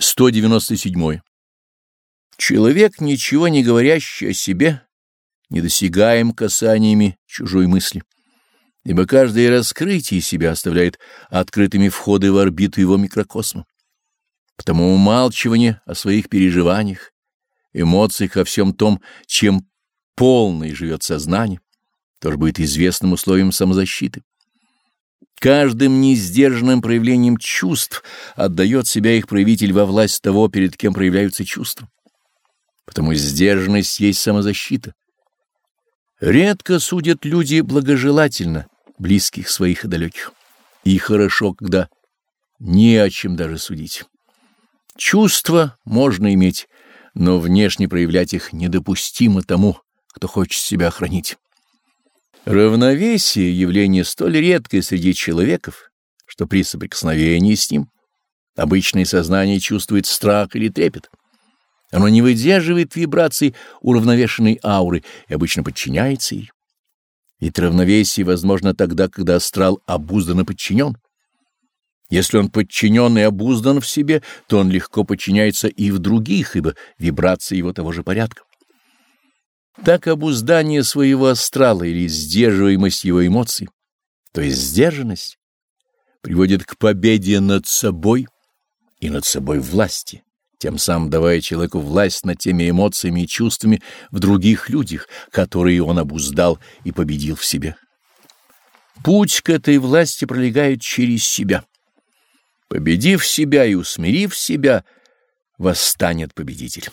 197. Человек, ничего не говорящий о себе, недосягаем касаниями чужой мысли, ибо каждое раскрытие себя оставляет открытыми входы в орбиту его микрокосма. Потому умалчивание о своих переживаниях, эмоциях, о всем том, чем полный живет сознание, тоже будет известным условием самозащиты. Каждым несдержанным проявлением чувств отдает себя их проявитель во власть того, перед кем проявляются чувства. Потому сдержанность есть самозащита. Редко судят люди благожелательно, близких своих и далеких. И хорошо, когда не о чем даже судить. Чувства можно иметь, но внешне проявлять их недопустимо тому, кто хочет себя охранить. Равновесие — явление столь редкое среди человеков, что при соприкосновении с ним обычное сознание чувствует страх или трепет. Оно не выдерживает вибраций уравновешенной ауры и обычно подчиняется ей. Ведь равновесие возможно тогда, когда астрал обузданно подчинен. Если он подчинен и обуздан в себе, то он легко подчиняется и в других, ибо вибрации его того же порядка. Так обуздание своего астрала или сдерживаемость его эмоций, то есть сдержанность, приводит к победе над собой и над собой власти, тем самым давая человеку власть над теми эмоциями и чувствами в других людях, которые он обуздал и победил в себе. Путь к этой власти пролегает через себя. Победив себя и усмирив себя, восстанет победитель.